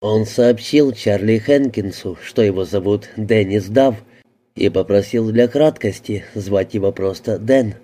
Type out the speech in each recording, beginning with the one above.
Он сообщил Чарли Хенкинсу, что его зовут Деннис Дав, и попросил для краткости звать его просто Дэн.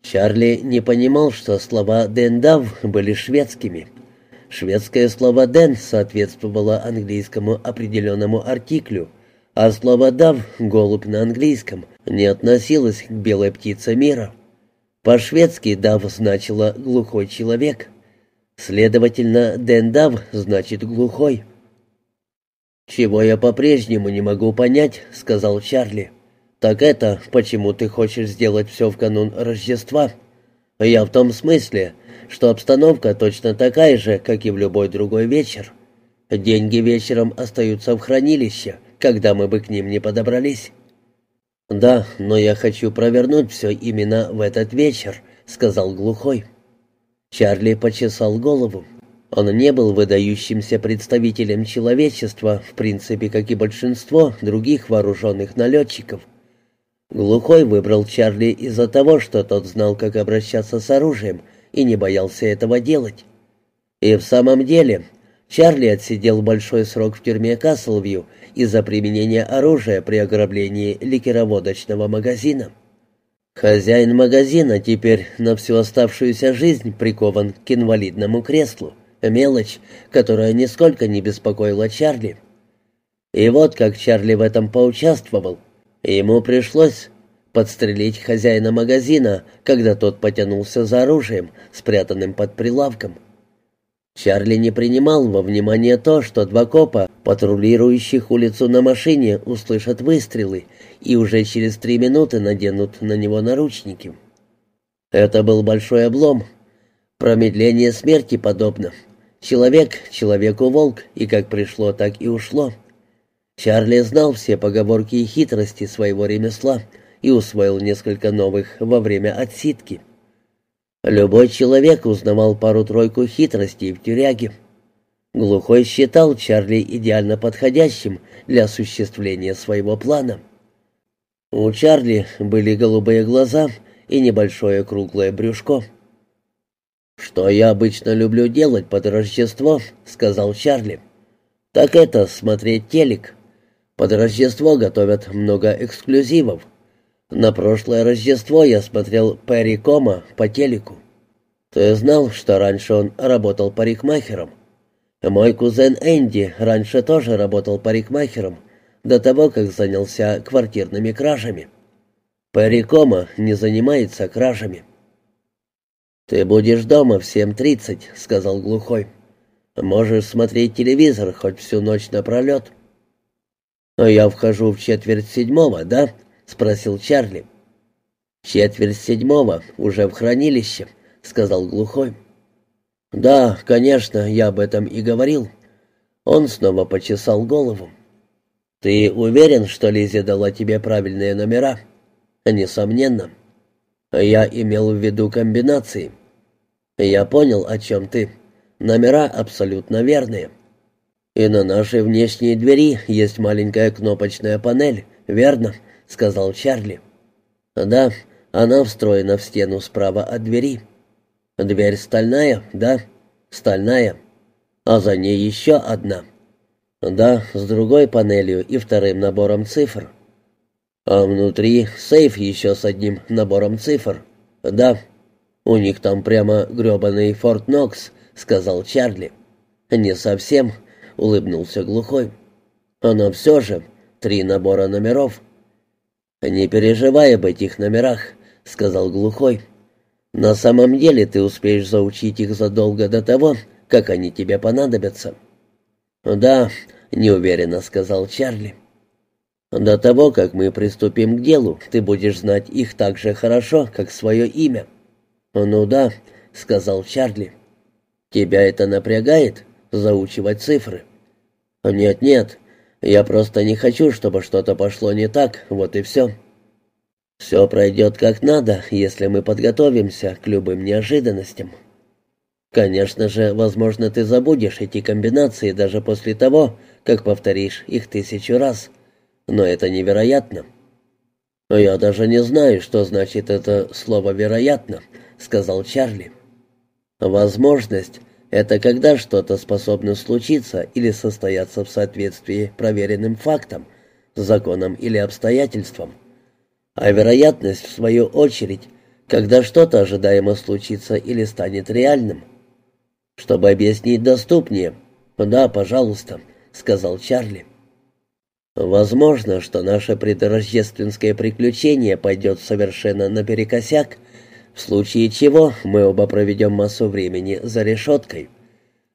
Чарли не понимал, что слова «Дэн Дав» были шведскими. Шведское слово «Дэн» соответствовало английскому определенному артиклю, а слово «Дав» — «голубь» на английском — не относилось к белой птице мира. По-шведски «Дав» значило «глухой человек». Следовательно, «Дэн Дав» значит «глухой». «Чего я по-прежнему не могу понять», — сказал Чарли. «Так это, почему ты хочешь сделать все в канун Рождества? Я в том смысле, что обстановка точно такая же, как и в любой другой вечер. Деньги вечером остаются в хранилище, когда мы бы к ним не подобрались». «Да, но я хочу провернуть все именно в этот вечер», — сказал глухой. Чарли почесал голову. Он не был выдающимся представителем человечества, в принципе, как и большинство других вооруженных налетчиков. Глухой выбрал Чарли из-за того, что тот знал, как обращаться с оружием, и не боялся этого делать. И в самом деле, Чарли отсидел большой срок в тюрьме Каслвью из-за применения оружия при ограблении ликероводочного магазина. Хозяин магазина теперь на всю оставшуюся жизнь прикован к инвалидному креслу. Мелочь, которая нисколько не беспокоила Чарли. И вот как Чарли в этом поучаствовал. Ему пришлось подстрелить хозяина магазина, когда тот потянулся за оружием, спрятанным под прилавком. Чарли не принимал во внимание то, что два копа, патрулирующих улицу на машине, услышат выстрелы и уже через три минуты наденут на него наручники. Это был большой облом. Промедление смерти подобно. Человек человеку волк, и как пришло, так и ушло. Чарли знал все поговорки и хитрости своего ремесла и усвоил несколько новых во время отсидки. Любой человек узнавал пару-тройку хитростей в тюряге. Глухой считал Чарли идеально подходящим для осуществления своего плана. У Чарли были голубые глаза и небольшое круглое брюшко. «Что я обычно люблю делать под Рождество», — сказал Чарли, — «так это смотреть телек. Под Рождество готовят много эксклюзивов. На прошлое Рождество я смотрел Перри Кома по телеку. Ты знал, что раньше он работал парикмахером? Мой кузен Энди раньше тоже работал парикмахером, до того, как занялся квартирными кражами. Перри Кома не занимается кражами. «Ты будешь дома в 7.30», — сказал глухой. «Можешь смотреть телевизор хоть всю ночь напролет». «Я вхожу в четверть седьмого, да?» — спросил Чарли. «Четверть седьмого, уже в хранилище», — сказал глухой. «Да, конечно, я об этом и говорил». Он снова почесал голову. «Ты уверен, что Лиза дала тебе правильные номера?» «Несомненно. Я имел в виду комбинации». «Я понял, о чем ты. Номера абсолютно верные. И на нашей внешней двери есть маленькая кнопочная панель, верно?» — сказал Чарли. «Да, она встроена в стену справа от двери. Дверь стальная, да? Стальная. А за ней еще одна. Да, с другой панелью и вторым набором цифр. А внутри сейф еще с одним набором цифр. Да, у них там прямо гребаный Форт Нокс», — сказал Чарли. «Не совсем», — улыбнулся глухой. «Но все же три набора номеров». «Не переживай об этих номерах», — сказал глухой. «На самом деле ты успеешь заучить их задолго до того, как они тебе понадобятся». «Да», — неуверенно сказал Чарли. «До того, как мы приступим к делу, ты будешь знать их так же хорошо, как свое имя». «Ну да», — сказал Чарли. «Тебя это напрягает, заучивать цифры?» «Нет-нет, я просто не хочу, чтобы что-то пошло не так, вот и все. Все пройдет как надо, если мы подготовимся к любым неожиданностям. Конечно же, возможно, ты забудешь эти комбинации даже после того, как повторишь их тысячу раз. Но это невероятно. «Я даже не знаю, что значит это слово «вероятно», — сказал Чарли. «Возможность — это когда что-то способно случиться или состояться в соответствии проверенным фактам, законам или обстоятельствам. А вероятность, в свою очередь, когда что-то ожидаемо случится или станет реальным. Чтобы объяснить доступнее, «Да, пожалуйста», — сказал Чарли. «Возможно, что наше предрождественское приключение пойдет совершенно наперекосяк, в случае чего мы оба проведем массу времени за решеткой.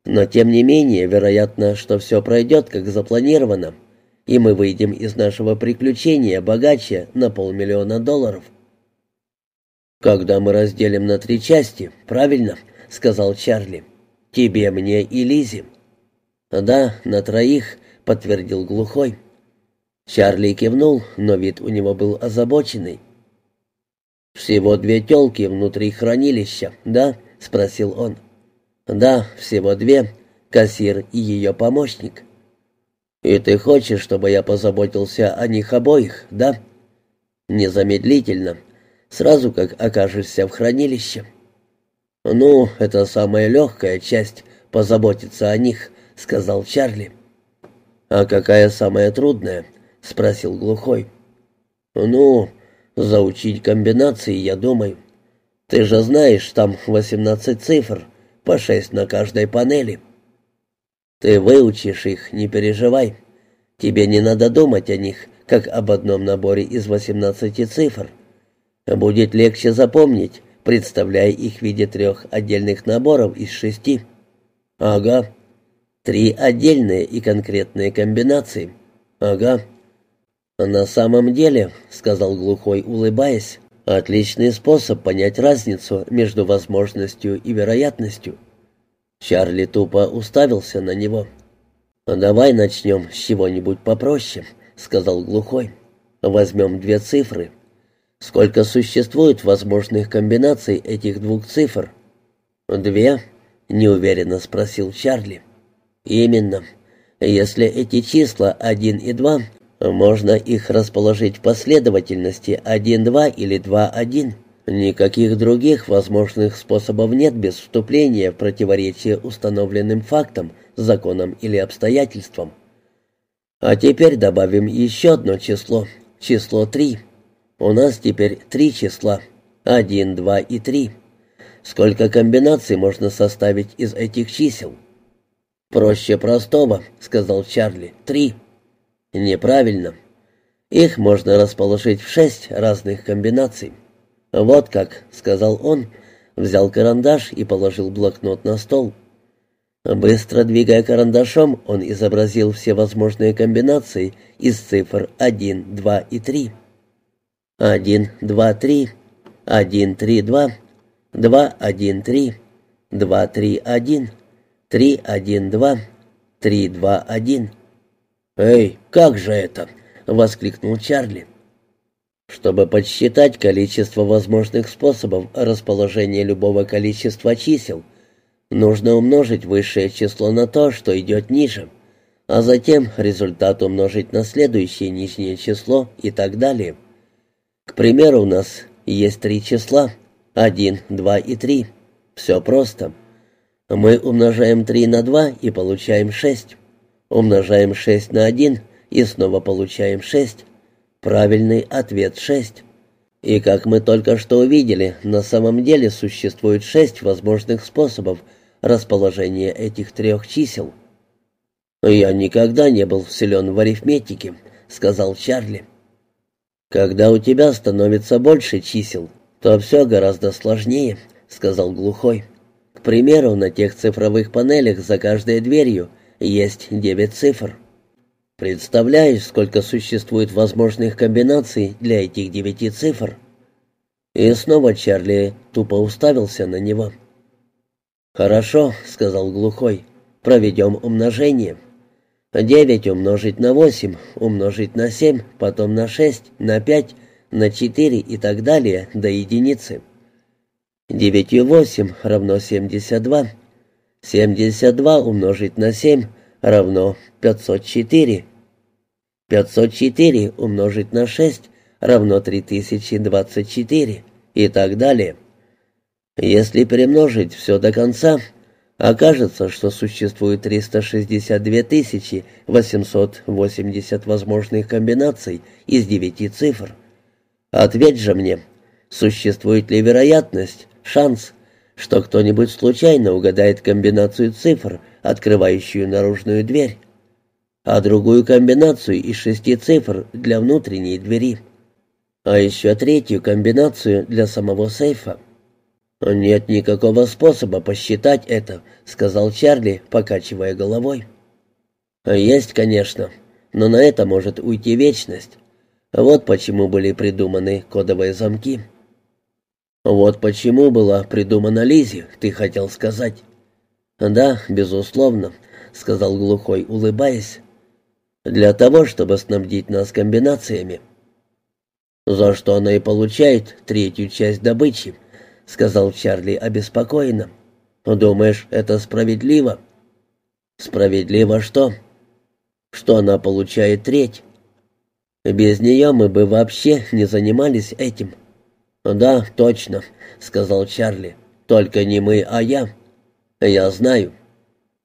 Но тем не менее, вероятно, что все пройдет как запланировано, и мы выйдем из нашего приключения богаче на полмиллиона долларов. «Когда мы разделим на три части, правильно?» — сказал Чарли. «Тебе, мне и Лизе». «Да, на троих», — подтвердил глухой. Чарли кивнул, но вид у него был озабоченный. «Всего две тёлки внутри хранилища, да?» — спросил он. «Да, всего две. Кассир и ее помощник». «И ты хочешь, чтобы я позаботился о них обоих, да?» «Незамедлительно, сразу как окажешься в хранилище». «Ну, это самая легкая часть — позаботиться о них», — сказал Чарли. «А какая самая трудная?» — спросил глухой. «Ну, Заучить комбинации, я думаю. Ты же знаешь, там 18 цифр, по 6 на каждой панели. Ты выучишь их, не переживай. Тебе не надо думать о них, как об одном наборе из 18 цифр. Будет легче запомнить, представляя их в виде трех отдельных наборов из шести. Ага. Три отдельные и конкретные комбинации. Ага. «На самом деле», — сказал глухой, улыбаясь, — «отличный способ понять разницу между возможностью и вероятностью». Чарли тупо уставился на него. «Давай начнем с чего-нибудь попроще», — сказал глухой. «Возьмем две цифры. Сколько существует возможных комбинаций этих двух цифр?» «Две?» — неуверенно спросил Чарли. «Именно. Если эти числа один и два можно их расположить в последовательности 1-2 или 2-1. Никаких других возможных способов нет без вступления в противоречие установленным фактам, законам или обстоятельствам. А теперь добавим еще одно число, число 3. У нас теперь три числа, 1, 2 и 3. Сколько комбинаций можно составить из этих чисел? «Проще простого», — сказал Чарли, — «три». Неправильно. Их можно расположить в шесть разных комбинаций. Вот как, сказал он, взял карандаш и положил блокнот на стол. Быстро двигая карандашом, он изобразил все возможные комбинации из цифр 1, 2 и 3. 1, 2, 3, 1, 3, 2, 2, 1, 3, 2, 3, 1, 3, 1, 2, 3, 2, 1. «Эй, как же это?» — воскликнул Чарли. Чтобы подсчитать количество возможных способов расположения любого количества чисел, нужно умножить высшее число на то, что идет ниже, а затем результат умножить на следующее нижнее число и так далее. К примеру, у нас есть три числа — 1, 2 и 3. Все просто. Мы умножаем 3 на 2 и получаем 6. Умножаем 6 на 1 и снова получаем 6. Правильный ответ 6. И как мы только что увидели, на самом деле существует 6 возможных способов расположения этих трех чисел. «Я никогда не был силен в арифметике», — сказал Чарли. «Когда у тебя становится больше чисел, то все гораздо сложнее», — сказал глухой. «К примеру, на тех цифровых панелях за каждой дверью — есть девять цифр. Представляешь, сколько существует возможных комбинаций для этих девяти цифр? И снова Чарли тупо уставился на него. «Хорошо», — сказал глухой, — «проведем умножение. Девять умножить на восемь, умножить на семь, потом на шесть, на пять, на четыре и так далее до единицы. Девятью восемь равно семьдесят два. 72 умножить на 7 равно 504. 504 умножить на 6 равно 3024 и так далее. Если перемножить все до конца, Окажется, что существует 362 тысячи 880 возможных комбинаций из девяти цифр. Ответь же мне, существует ли вероятность, шанс, что кто-нибудь случайно угадает комбинацию цифр, открывающую наружную дверь, а другую комбинацию из шести цифр для внутренней двери, а еще третью комбинацию для самого сейфа. «Нет никакого способа посчитать это», — сказал Чарли, покачивая головой. «Есть, конечно, но на это может уйти вечность. Вот почему были придуманы кодовые замки». «Вот почему была придумана Лизи, ты хотел сказать». «Да, безусловно», — сказал глухой, улыбаясь. «Для того, чтобы снабдить нас комбинациями». «За что она и получает третью часть добычи», — сказал Чарли обеспокоенно. «Думаешь, это справедливо?» «Справедливо что?» «Что она получает треть?» «Без нее мы бы вообще не занимались этим». «Да, точно», — сказал Чарли. «Только не мы, а я». «Я знаю».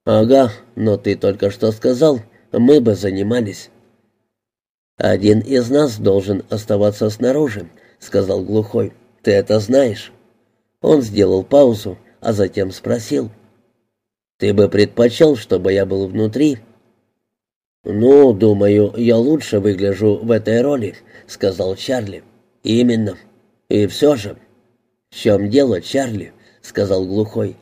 «Ага, но ты только что сказал, мы бы занимались». «Один из нас должен оставаться снаружи», — сказал глухой. «Ты это знаешь». Он сделал паузу, а затем спросил. «Ты бы предпочел, чтобы я был внутри?» «Ну, думаю, я лучше выгляжу в этой роли», — сказал Чарли. «Именно. И все же...» «В чем дело, Чарли?» — сказал глухой.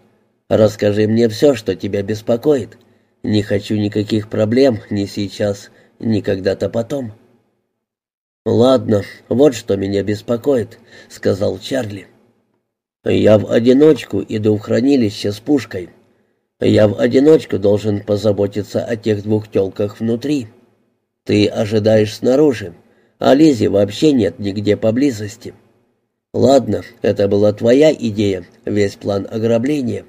«Расскажи мне все, что тебя беспокоит. Не хочу никаких проблем ни сейчас, ни когда-то потом». «Ладно, вот что меня беспокоит», — сказал Чарли. Я в одиночку иду в хранилище с пушкой. Я в одиночку должен позаботиться о тех двух тёлках внутри. Ты ожидаешь снаружи, а Лизи вообще нет нигде поблизости. Ладно, это была твоя идея, весь план ограбления.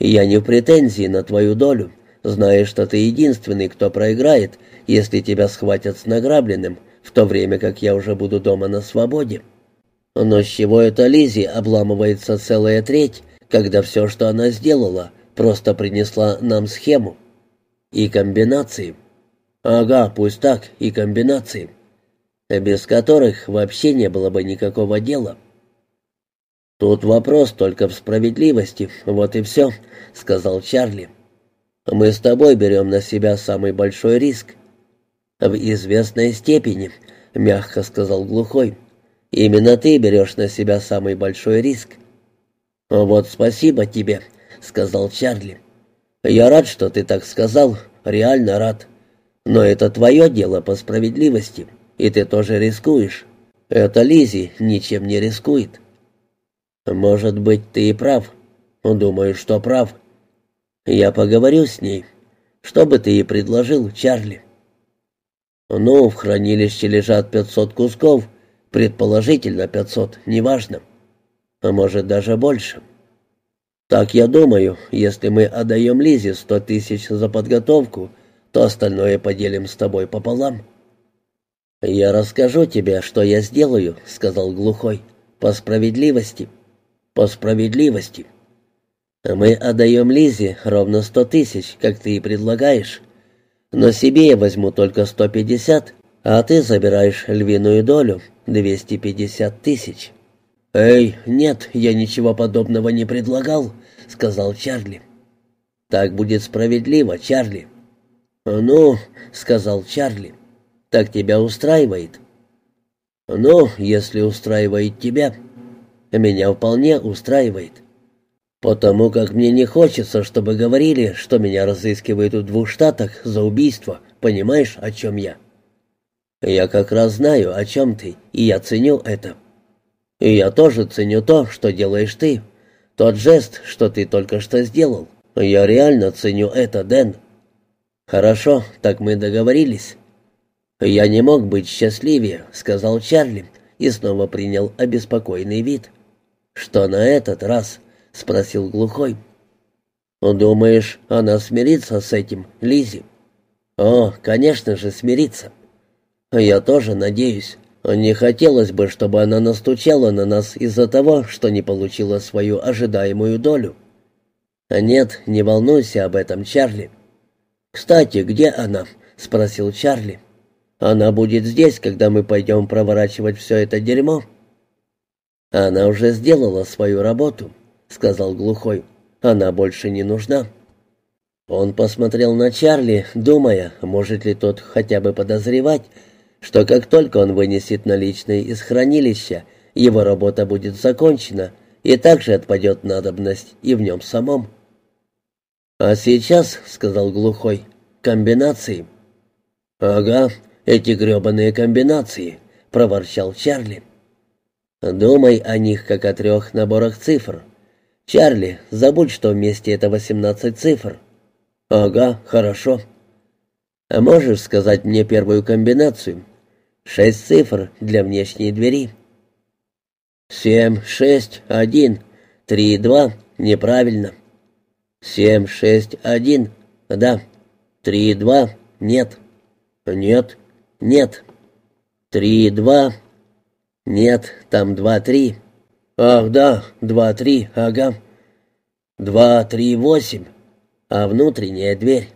Я не в претензии на твою долю, зная, что ты единственный, кто проиграет, если тебя схватят с награбленным, в то время как я уже буду дома на свободе. Но с чего это Лизи обламывается целая треть, когда все, что она сделала, просто принесла нам схему? И комбинации. Ага, пусть так, и комбинации. Без которых вообще не было бы никакого дела. «Тут вопрос только в справедливости, вот и все», — сказал Чарли. «Мы с тобой берем на себя самый большой риск». «В известной степени», — мягко сказал глухой. Именно ты берешь на себя самый большой риск». «Вот спасибо тебе», — сказал Чарли. «Я рад, что ты так сказал, реально рад. Но это твое дело по справедливости, и ты тоже рискуешь. Это Лизи ничем не рискует». «Может быть, ты и прав. Думаю, что прав. Я поговорю с ней. Что бы ты ей предложил, Чарли?» «Ну, в хранилище лежат пятьсот кусков, Предположительно пятьсот, неважно. А может, даже больше. Так я думаю, если мы отдаем Лизе сто тысяч за подготовку, то остальное поделим с тобой пополам. «Я расскажу тебе, что я сделаю», — сказал глухой. «По справедливости». «По справедливости». «Мы отдаем Лизе ровно сто тысяч, как ты и предлагаешь. Но себе я возьму только сто пятьдесят, а ты забираешь львиную долю, 250 тысяч». «Эй, нет, я ничего подобного не предлагал», — сказал Чарли. «Так будет справедливо, Чарли». «Ну», — сказал Чарли, — «так тебя устраивает». «Ну, если устраивает тебя, меня вполне устраивает. Потому как мне не хочется, чтобы говорили, что меня разыскивают в двух штатах за убийство, понимаешь, о чем я?» «Я как раз знаю, о чем ты, и я ценю это. И я тоже ценю то, что делаешь ты. Тот жест, что ты только что сделал. Я реально ценю это, Дэн». «Хорошо, так мы договорились». «Я не мог быть счастливее», — сказал Чарли и снова принял обеспокоенный вид. «Что на этот раз?» — спросил глухой. «Думаешь, она смирится с этим, Лизи?» «О, конечно же, смирится». «Я тоже надеюсь. Не хотелось бы, чтобы она настучала на нас из-за того, что не получила свою ожидаемую долю». «Нет, не волнуйся об этом, Чарли». «Кстати, где она?» — спросил Чарли. «Она будет здесь, когда мы пойдем проворачивать все это дерьмо». «Она уже сделала свою работу», — сказал глухой. «Она больше не нужна». Он посмотрел на Чарли, думая, может ли тот хотя бы подозревать, что как только он вынесет наличные из хранилища, его работа будет закончена, и также отпадет надобность и в нем самом. «А сейчас», — сказал глухой, — «комбинации». «Ага, эти гребаные комбинации», — проворчал Чарли. «Думай о них, как о трех наборах цифр. Чарли, забудь, что вместе это восемнадцать цифр. «Ага, хорошо». «А можешь сказать мне первую комбинацию?» «Шесть цифр для внешней двери». «Семь, шесть, один, три, два. Неправильно». «Семь, шесть, один. Да. Три, два. Нет». «Нет. Нет». «Три, два. Нет, там два, три». «Ах, да, два, три, ага». «Два, три, восемь а внутренняя дверь.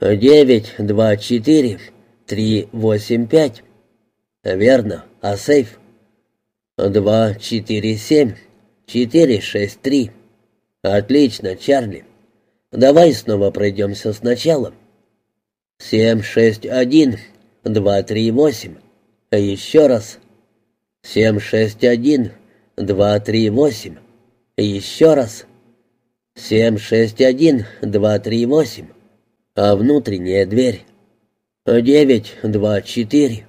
«Девять, два, четыре, три, восемь, пять». «Верно. А сейф?» «Два, четыре, семь, четыре, шесть, три». «Отлично, Чарли. Давай снова пройдемся сначала». «Семь, шесть, один, два, три, восемь». «Еще раз». «Семь, шесть, один, два, три, восемь». «Еще раз». «Семь, шесть, один, два, три, восемь. А внутренняя дверь?» «Девять, два, четыре».